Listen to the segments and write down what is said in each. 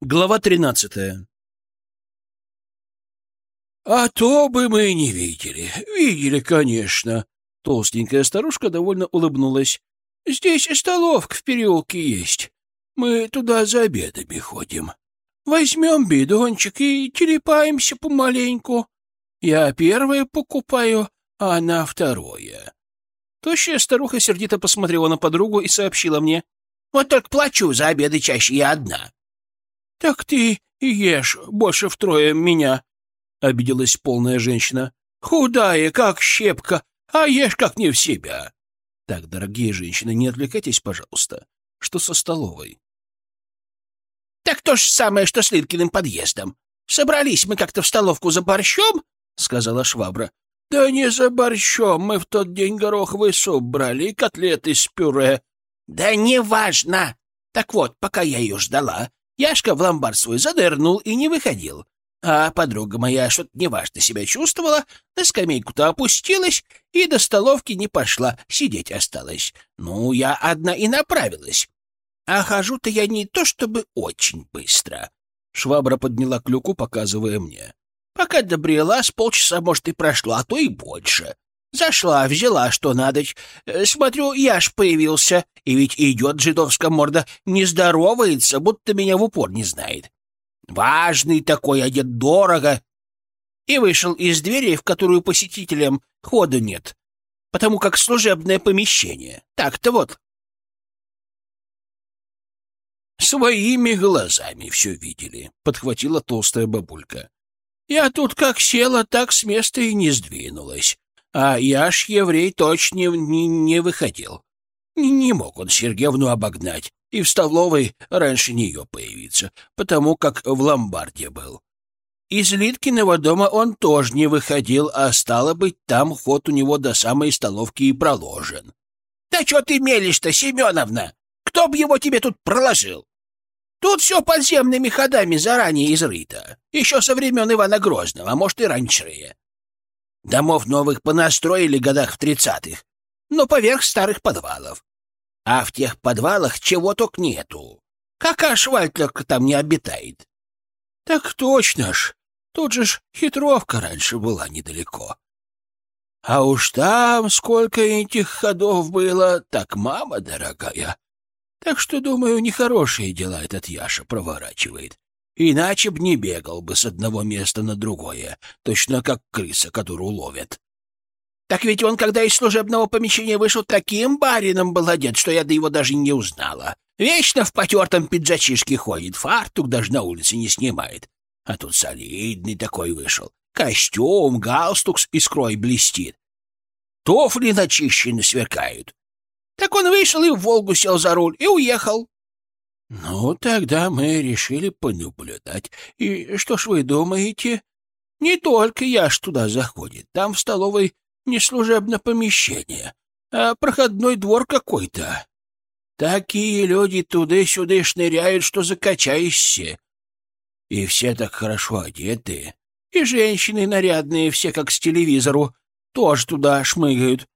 Глава тринадцатая. «А то бы мы не видели. Видели, конечно». Толстенькая старушка довольно улыбнулась. «Здесь столовка в переулке есть. Мы туда за обедами ходим. Возьмем бидончик и телепаемся помаленьку. Я первое покупаю, а она второе». Тощая старуха сердито посмотрела на подругу и сообщила мне. «Вот только плачу за обеды чаще я одна». — Так ты ешь больше втрое меня, — обиделась полная женщина. — Худая, как щепка, а ешь как не в себя. — Так, дорогие женщины, не отвлекайтесь, пожалуйста. Что со столовой? — Так то же самое, что с Литкиным подъездом. Собрались мы как-то в столовку за борщом, — сказала швабра. — Да не за борщом, мы в тот день гороховый суп брали и котлеты с пюре. — Да неважно. Так вот, пока я ее ждала, Яшка в ломбард свой задернул и не выходил. А подруга моя что-то неважно себя чувствовала, на скамейку-то опустилась и до столовки не пошла, сидеть осталась. Ну, я одна и направилась. А хожу-то я не то чтобы очень быстро. Швабра подняла клюку, показывая мне. Пока добрела, с полчаса, может, и прошло, а то и больше. Зашла, взяла, что надо. Э, смотрю, я ж появился, и ведь идет жидовская морда, не здоровается, будто меня в упор не знает. Важный такой, одет дорого. И вышел из двери, в которую посетителям хода нет, потому как служебное помещение. Так-то вот. «Своими глазами все видели», — подхватила толстая бабулька. «Я тут как села, так с места и не сдвинулась. А я ж еврей точно не, не выходил. Не, мог он Сергеевну обогнать и в столовой раньше нее появиться, потому как в ломбарде был. Из Литкиного дома он тоже не выходил, а стало быть, там ход у него до самой столовки и проложен. — Да что ты мелешь-то, Семеновна? Кто б его тебе тут проложил? Тут все подземными ходами заранее изрыто, еще со времен Ивана Грозного, а может и раньше. Домов новых понастроили годах в тридцатых, но поверх старых подвалов. А в тех подвалах чего только нету. Какая швальтлерка там не обитает? — Так точно ж. Тут же ж хитровка раньше была недалеко. А уж там сколько этих ходов было, так мама дорогая. Так что, думаю, нехорошие дела этот Яша проворачивает. Иначе б не бегал бы с одного места на другое, точно как крыса, которую ловят. Так ведь он, когда из служебного помещения вышел, таким барином был одет, что я до его даже не узнала. Вечно в потертом пиджачишке ходит, фартук даже на улице не снимает. А тут солидный такой вышел. Костюм, галстук с искрой блестит. Туфли начищены сверкают. Так он вышел и в «Волгу» сел за руль и уехал. Ну, тогда мы решили понаблюдать. И что ж вы думаете? Не только я ж туда заходит. Там в столовой не служебное помещение, а проходной двор какой-то. Такие люди туда-сюда шныряют, что закачаешься. И все так хорошо одеты. И женщины нарядные, все как с телевизору, тоже туда шмыгают.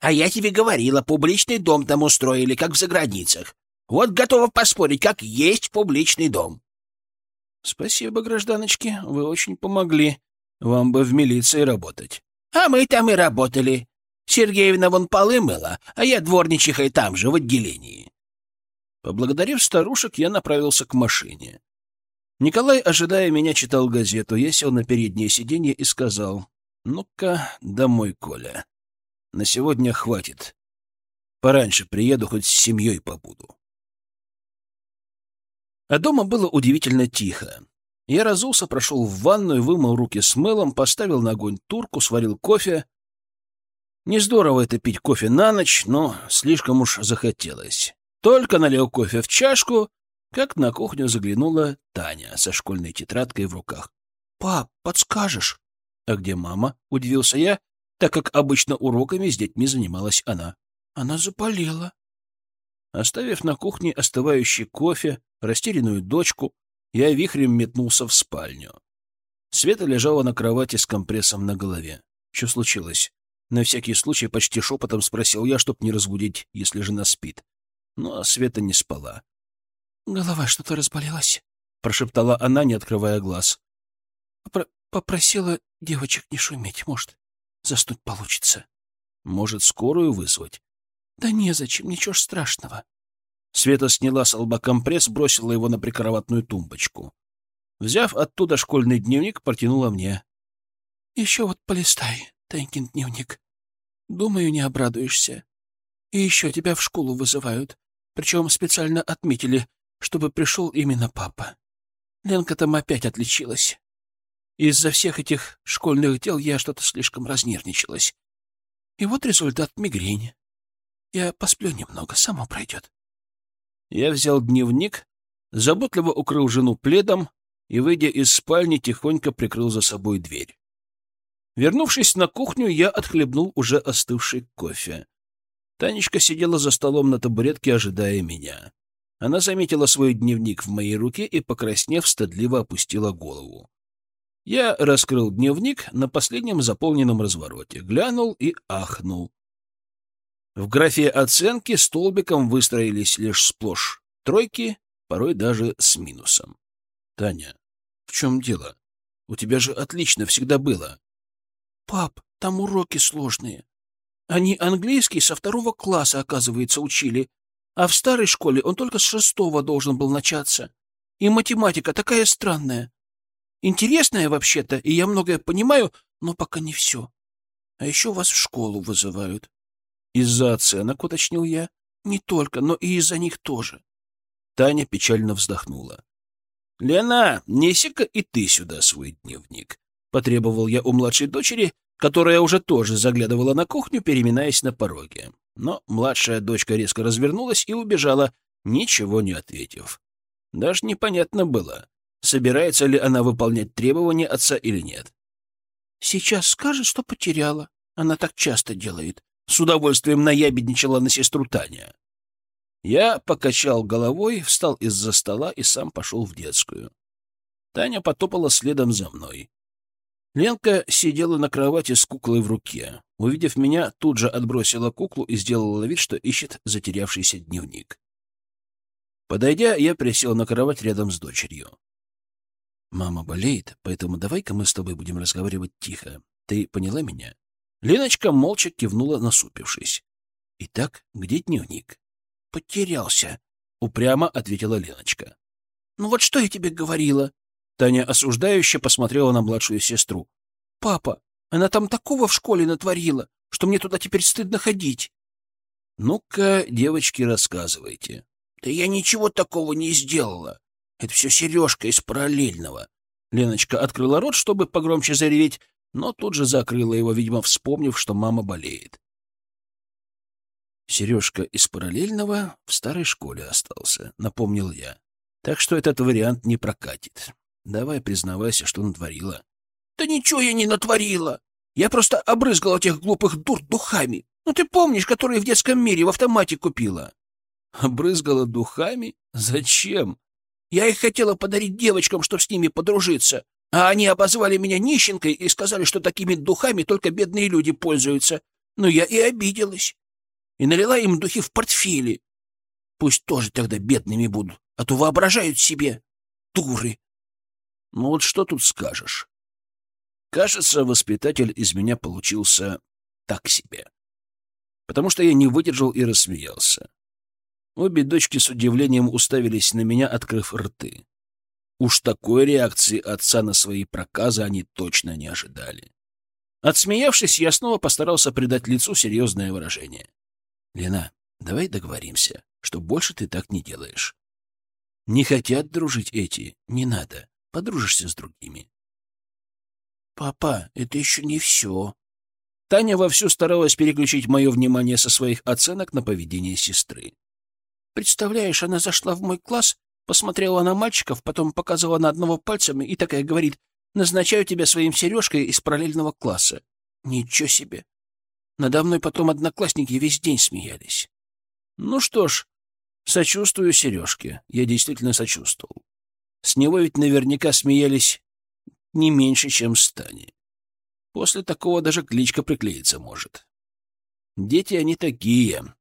А я тебе говорила, публичный дом там устроили, как в заграницах. Вот готова поспорить, как есть публичный дом. — Спасибо, гражданочки, вы очень помогли. Вам бы в милиции работать. — А мы там и работали. Сергеевна вон полы мыла, а я дворничихой там же, в отделении. Поблагодарив старушек, я направился к машине. Николай, ожидая меня, читал газету. Я сел на переднее сиденье и сказал, «Ну-ка, домой, Коля. На сегодня хватит. Пораньше приеду, хоть с семьей побуду». А дома было удивительно тихо. Я разулся, прошел в ванную, вымыл руки с мылом, поставил на огонь турку, сварил кофе. Не здорово это пить кофе на ночь, но слишком уж захотелось. Только налил кофе в чашку, как на кухню заглянула Таня со школьной тетрадкой в руках. — Пап, подскажешь? — А где мама? — удивился я, так как обычно уроками с детьми занималась она. — Она заболела. Оставив на кухне остывающий кофе, растерянную дочку, я вихрем метнулся в спальню. Света лежала на кровати с компрессом на голове. Что случилось? На всякий случай почти шепотом спросил я, чтоб не разбудить, если жена спит. Но Света не спала. Голова что-то разболелась, — прошептала она, не открывая глаз. Попро Попросила девочек не шуметь. Может, заснуть получится. Может, скорую вызвать? Да незачем, ничего ж страшного. Света сняла с лба компресс, бросила его на прикроватную тумбочку. Взяв оттуда школьный дневник, протянула мне. — Еще вот полистай, Танькин дневник. Думаю, не обрадуешься. И еще тебя в школу вызывают. Причем специально отметили, чтобы пришел именно папа. Ленка там опять отличилась. Из-за всех этих школьных дел я что-то слишком разнервничалась. И вот результат — мигрень. Я посплю немного, само пройдет. Я взял дневник, заботливо укрыл жену пледом и, выйдя из спальни, тихонько прикрыл за собой дверь. Вернувшись на кухню, я отхлебнул уже остывший кофе. Танечка сидела за столом на табуретке, ожидая меня. Она заметила свой дневник в моей руке и, покраснев, стыдливо опустила голову. Я раскрыл дневник на последнем заполненном развороте, глянул и ахнул. В графе оценки столбиком выстроились лишь сплошь тройки, порой даже с минусом. — Таня, в чем дело? У тебя же отлично всегда было. — Пап, там уроки сложные. Они английский со второго класса, оказывается, учили, а в старой школе он только с шестого должен был начаться. И математика такая странная. Интересная вообще-то, и я многое понимаю, но пока не все. А еще вас в школу вызывают. Из-за оценок, уточнил я. Не только, но и из-за них тоже. Таня печально вздохнула. «Лена, неси-ка и ты сюда свой дневник», — потребовал я у младшей дочери, которая уже тоже заглядывала на кухню, переминаясь на пороге. Но младшая дочка резко развернулась и убежала, ничего не ответив. Даже непонятно было, собирается ли она выполнять требования отца или нет. «Сейчас скажет, что потеряла. Она так часто делает с удовольствием наябедничала на сестру Таня. Я покачал головой, встал из-за стола и сам пошел в детскую. Таня потопала следом за мной. Ленка сидела на кровати с куклой в руке. Увидев меня, тут же отбросила куклу и сделала вид, что ищет затерявшийся дневник. Подойдя, я присел на кровать рядом с дочерью. «Мама болеет, поэтому давай-ка мы с тобой будем разговаривать тихо. Ты поняла меня?» Леночка молча кивнула, насупившись. «Итак, где дневник?» «Потерялся», — упрямо ответила Леночка. «Ну вот что я тебе говорила?» Таня осуждающе посмотрела на младшую сестру. «Папа, она там такого в школе натворила, что мне туда теперь стыдно ходить». «Ну-ка, девочки, рассказывайте». «Да я ничего такого не сделала. Это все Сережка из параллельного». Леночка открыла рот, чтобы погромче зареветь, но тут же закрыла его, видимо, вспомнив, что мама болеет. Сережка из параллельного в старой школе остался, напомнил я. Так что этот вариант не прокатит. Давай признавайся, что натворила. Да ничего я не натворила. Я просто обрызгала тех глупых дур духами. Ну ты помнишь, которые в детском мире в автомате купила? Обрызгала духами? Зачем? Я их хотела подарить девочкам, чтобы с ними подружиться. А они обозвали меня нищенкой и сказали, что такими духами только бедные люди пользуются. Но я и обиделась. И налила им духи в портфели. Пусть тоже тогда бедными будут, а то воображают себе. Дуры. Ну вот что тут скажешь? Кажется, воспитатель из меня получился так себе. Потому что я не выдержал и рассмеялся. Обе дочки с удивлением уставились на меня, открыв рты. Уж такой реакции отца на свои проказы они точно не ожидали. Отсмеявшись, я снова постарался придать лицу серьезное выражение. — Лена, давай договоримся, что больше ты так не делаешь. Не хотят дружить эти, не надо. Подружишься с другими. — Папа, это еще не все. Таня вовсю старалась переключить мое внимание со своих оценок на поведение сестры. — Представляешь, она зашла в мой класс Посмотрела на мальчиков, потом показала на одного пальцем и такая говорит, «Назначаю тебя своим сережкой из параллельного класса». Ничего себе! Надо мной потом одноклассники весь день смеялись. Ну что ж, сочувствую Сережке. Я действительно сочувствовал. С него ведь наверняка смеялись не меньше, чем с Таней. После такого даже кличка приклеиться может. Дети они такие.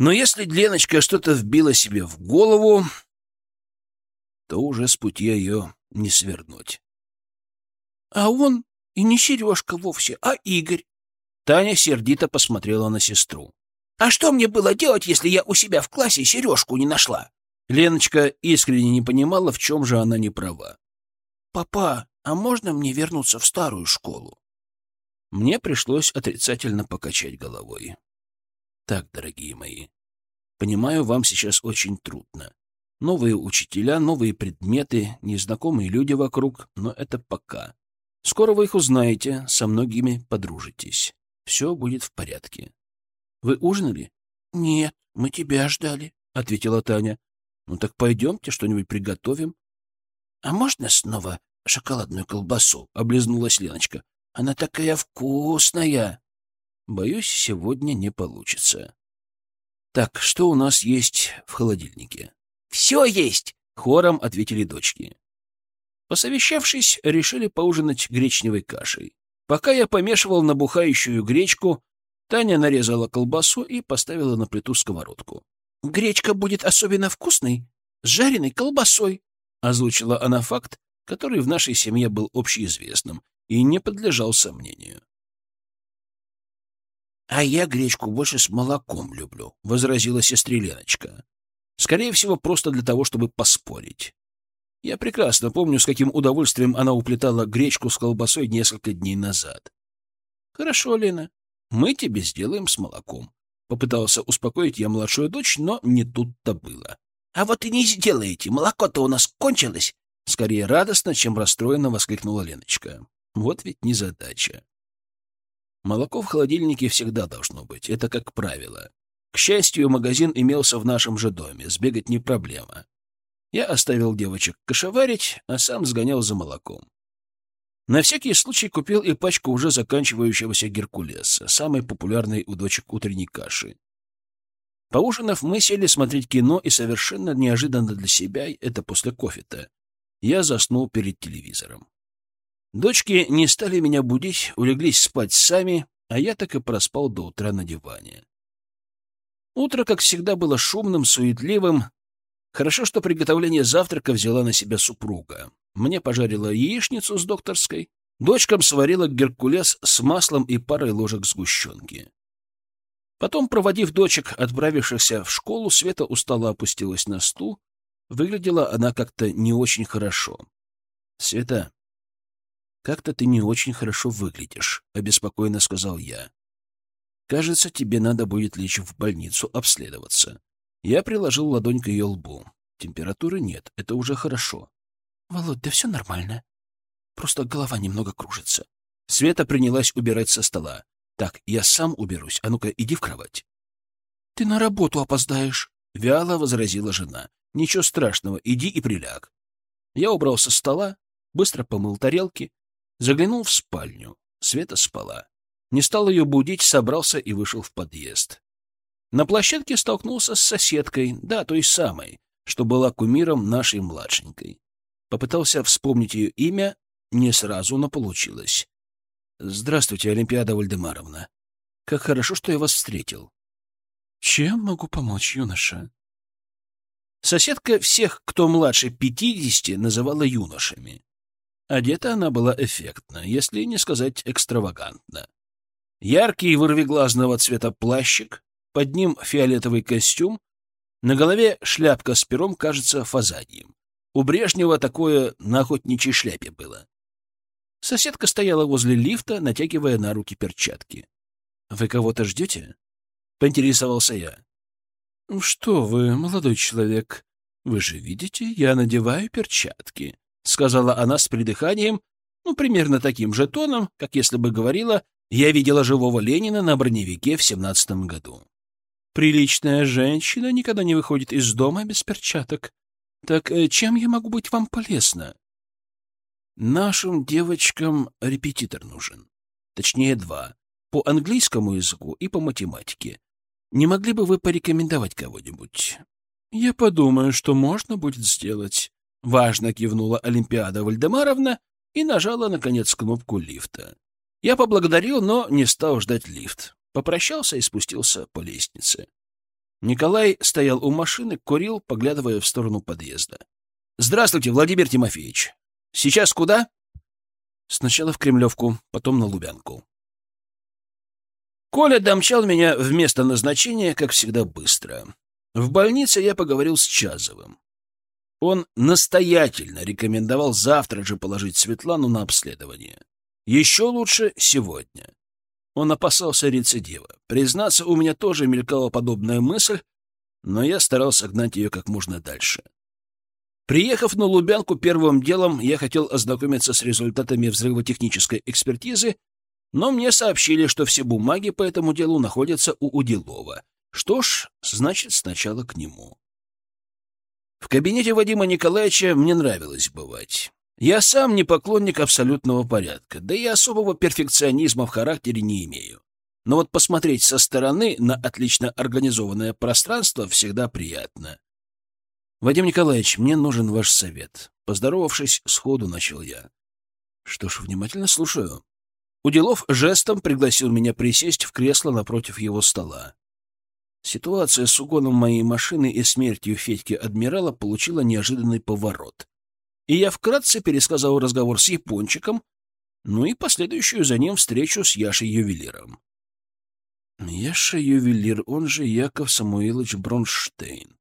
Но если Леночка что-то вбила себе в голову, то уже с пути ее не свернуть. — А он и не Сережка вовсе, а Игорь. Таня сердито посмотрела на сестру. — А что мне было делать, если я у себя в классе Сережку не нашла? Леночка искренне не понимала, в чем же она не права. — Папа, а можно мне вернуться в старую школу? Мне пришлось отрицательно покачать головой. Так, дорогие мои, понимаю, вам сейчас очень трудно. Новые учителя, новые предметы, незнакомые люди вокруг, но это пока. Скоро вы их узнаете, со многими подружитесь. Все будет в порядке. Вы ужинали? — Нет, мы тебя ждали, — ответила Таня. — Ну так пойдемте что-нибудь приготовим. — А можно снова шоколадную колбасу? — облизнулась Леночка. — Она такая вкусная. — Боюсь, сегодня не получится. Так, что у нас есть в холодильнике? Все есть!» — хором ответили дочки. Посовещавшись, решили поужинать гречневой кашей. Пока я помешивал набухающую гречку, Таня нарезала колбасу и поставила на плиту сковородку. «Гречка будет особенно вкусной с жареной колбасой», — озвучила она факт, который в нашей семье был общеизвестным и не подлежал сомнению. «А я гречку больше с молоком люблю», — возразила сестре Леночка. Скорее всего, просто для того, чтобы поспорить. Я прекрасно помню, с каким удовольствием она уплетала гречку с колбасой несколько дней назад. «Хорошо, Лена, мы тебе сделаем с молоком». Попытался успокоить я младшую дочь, но не тут-то было. «А вот и не сделаете, молоко-то у нас кончилось!» Скорее радостно, чем расстроенно воскликнула Леночка. Вот ведь незадача. Молоко в холодильнике всегда должно быть, это как правило. К счастью, магазин имелся в нашем же доме, сбегать не проблема. Я оставил девочек кошеварить, а сам сгонял за молоком. На всякий случай купил и пачку уже заканчивающегося геркулеса, самой популярной у дочек утренней каши. Поужинав, мы сели смотреть кино, и совершенно неожиданно для себя, это после кофе-то, я заснул перед телевизором. Дочки не стали меня будить, улеглись спать сами, а я так и проспал до утра на диване. Утро, как всегда, было шумным, суетливым. Хорошо, что приготовление завтрака взяла на себя супруга. Мне пожарила яичницу с докторской. Дочкам сварила геркулес с маслом и парой ложек сгущенки. Потом, проводив дочек, отправившихся в школу, Света устало опустилась на стул. Выглядела она как-то не очень хорошо. — Света, как-то ты не очень хорошо выглядишь, — обеспокоенно сказал я. Кажется, тебе надо будет лечь в больницу обследоваться. Я приложил ладонь к ее лбу. Температуры нет, это уже хорошо. Володь, да все нормально. Просто голова немного кружится. Света принялась убирать со стола. Так, я сам уберусь. А ну-ка, иди в кровать. Ты на работу опоздаешь, вяло возразила жена. Ничего страшного, иди и приляг. Я убрал со стола, быстро помыл тарелки, заглянул в спальню. Света спала. Не стал ее будить, собрался и вышел в подъезд. На площадке столкнулся с соседкой, да, той самой, что была кумиром нашей младшенькой. Попытался вспомнить ее имя, не сразу, но получилось. «Здравствуйте, Олимпиада Вальдемаровна. Как хорошо, что я вас встретил». «Чем могу помочь, юноша?» Соседка всех, кто младше пятидесяти, называла юношами. Одета она была эффектно, если не сказать экстравагантно. Яркий вырвиглазного цвета плащик, под ним фиолетовый костюм, на голове шляпка с пером, кажется, фазаньем. У Брежнева такое на охотничьей шляпе было. Соседка стояла возле лифта, натягивая на руки перчатки. — Вы кого-то ждете? — поинтересовался я. — Что вы, молодой человек, вы же видите, я надеваю перчатки, — сказала она с придыханием, ну, примерно таким же тоном, как если бы говорила я видела живого Ленина на броневике в семнадцатом году. Приличная женщина никогда не выходит из дома без перчаток. Так э, чем я могу быть вам полезна? Нашим девочкам репетитор нужен. Точнее, два. По английскому языку и по математике. Не могли бы вы порекомендовать кого-нибудь? Я подумаю, что можно будет сделать. Важно кивнула Олимпиада Вальдемаровна и нажала, наконец, кнопку лифта. Я поблагодарил, но не стал ждать лифт. Попрощался и спустился по лестнице. Николай стоял у машины, курил, поглядывая в сторону подъезда. «Здравствуйте, Владимир Тимофеевич. Сейчас куда?» «Сначала в Кремлевку, потом на Лубянку». Коля домчал меня в место назначения, как всегда, быстро. В больнице я поговорил с Чазовым. Он настоятельно рекомендовал завтра же положить Светлану на обследование. Еще лучше сегодня. Он опасался рецидива. Признаться, у меня тоже мелькала подобная мысль, но я старался гнать ее как можно дальше. Приехав на Лубянку, первым делом я хотел ознакомиться с результатами взрывотехнической экспертизы, но мне сообщили, что все бумаги по этому делу находятся у Уделова. Что ж, значит, сначала к нему. В кабинете Вадима Николаевича мне нравилось бывать. Я сам не поклонник абсолютного порядка, да и особого перфекционизма в характере не имею. Но вот посмотреть со стороны на отлично организованное пространство всегда приятно. «Вадим Николаевич, мне нужен ваш совет». Поздоровавшись, сходу начал я. «Что ж, внимательно слушаю». Уделов жестом пригласил меня присесть в кресло напротив его стола. Ситуация с угоном моей машины и смертью Федьки Адмирала получила неожиданный поворот и я вкратце пересказал разговор с Япончиком, ну и последующую за ним встречу с Яшей-ювелиром. Яша-ювелир, он же Яков Самуилович Бронштейн.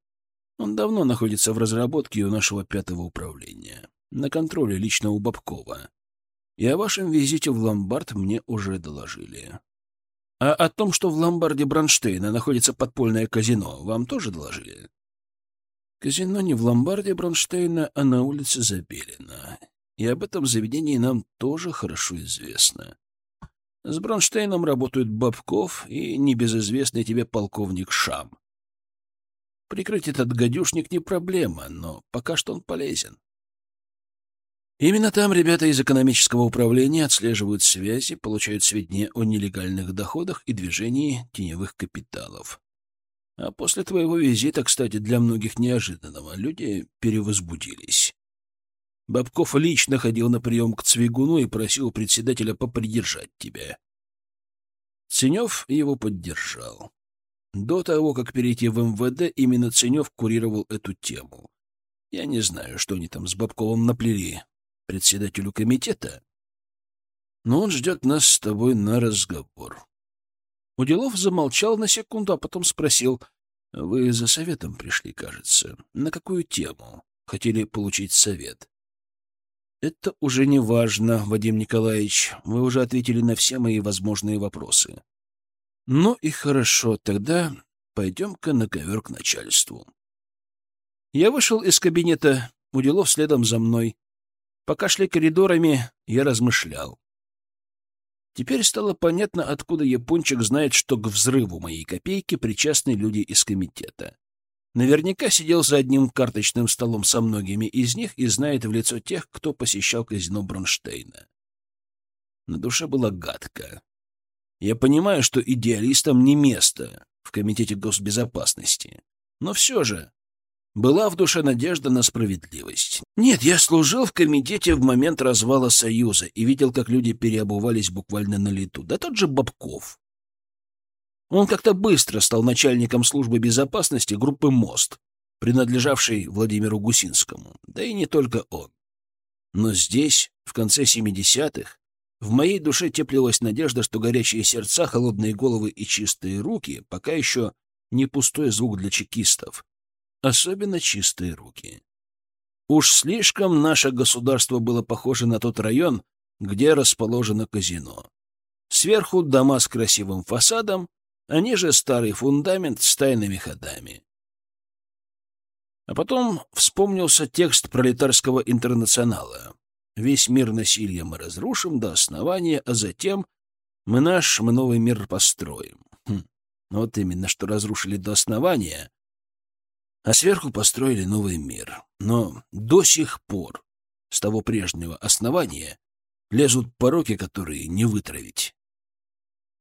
Он давно находится в разработке у нашего пятого управления, на контроле лично у Бабкова. И о вашем визите в ломбард мне уже доложили. А о том, что в ломбарде Бронштейна находится подпольное казино, вам тоже доложили? Казино не в ломбарде Бронштейна, а на улице Забелина. И об этом заведении нам тоже хорошо известно. С Бронштейном работают Бабков и небезызвестный тебе полковник Шам. Прикрыть этот гадюшник не проблема, но пока что он полезен. Именно там ребята из экономического управления отслеживают связи, получают сведения о нелегальных доходах и движении теневых капиталов. А после твоего визита, кстати, для многих неожиданного, люди перевозбудились. Бабков лично ходил на прием к Цвигуну и просил председателя попридержать тебя. Ценев его поддержал. До того, как перейти в МВД, именно Ценев курировал эту тему. Я не знаю, что они там с Бабковым наплели председателю комитета, но он ждет нас с тобой на разговор. Уделов замолчал на секунду, а потом спросил. — Вы за советом пришли, кажется. На какую тему? Хотели получить совет? — Это уже не важно, Вадим Николаевич. Вы уже ответили на все мои возможные вопросы. — Ну и хорошо, тогда пойдем-ка на ковер к начальству. Я вышел из кабинета, Уделов следом за мной. Пока шли коридорами, я размышлял. Теперь стало понятно, откуда япончик знает, что к взрыву моей копейки причастны люди из комитета. Наверняка сидел за одним карточным столом со многими из них и знает в лицо тех, кто посещал казино Бронштейна. На душе было гадко. Я понимаю, что идеалистам не место в Комитете госбезопасности. Но все же была в душе надежда на справедливость. Нет, я служил в комитете в момент развала Союза и видел, как люди переобувались буквально на лету. Да тот же Бабков. Он как-то быстро стал начальником службы безопасности группы «Мост», принадлежавшей Владимиру Гусинскому. Да и не только он. Но здесь, в конце 70-х, в моей душе теплилась надежда, что горячие сердца, холодные головы и чистые руки пока еще не пустой звук для чекистов особенно чистые руки. Уж слишком наше государство было похоже на тот район, где расположено казино. Сверху дома с красивым фасадом, а ниже старый фундамент с тайными ходами. А потом вспомнился текст пролетарского интернационала. «Весь мир насилия мы разрушим до основания, а затем мы наш, мы новый мир построим». Хм. Вот именно, что разрушили до основания, а сверху построили новый мир. Но до сих пор с того прежнего основания лезут пороки, которые не вытравить.